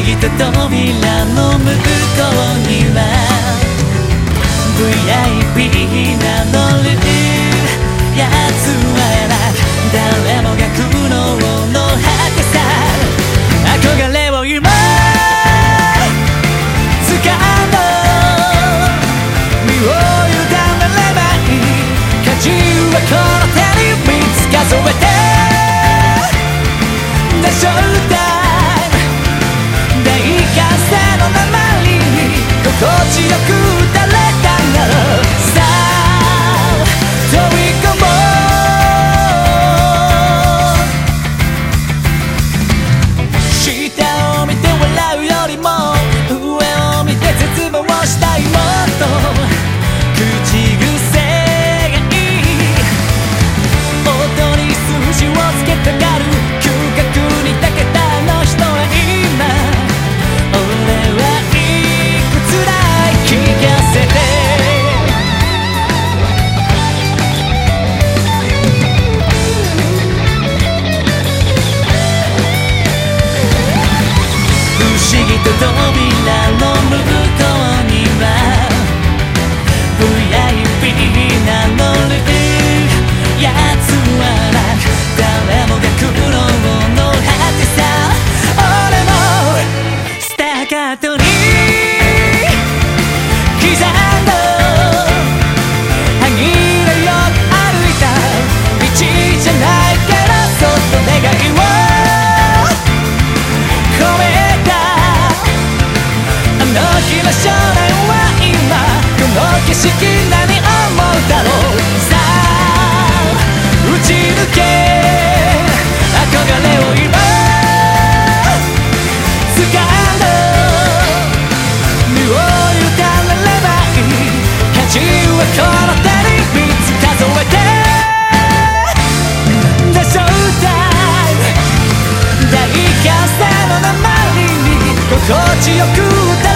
議と扉の向こうには VIP 名乗るやつは誰もが苦悩の果てさ憧れを今掴んだ。身を委ねればいい。舵はこの手に見つ数えて。The showtime 強く打たれたな思議の日の少年は今この景色何思うだろうさあ打ち抜け憧れを今掴んだ身を委ねればいい舵はこの手に3つ数えて The showtime 大歓声の鉛に心地よく打たれ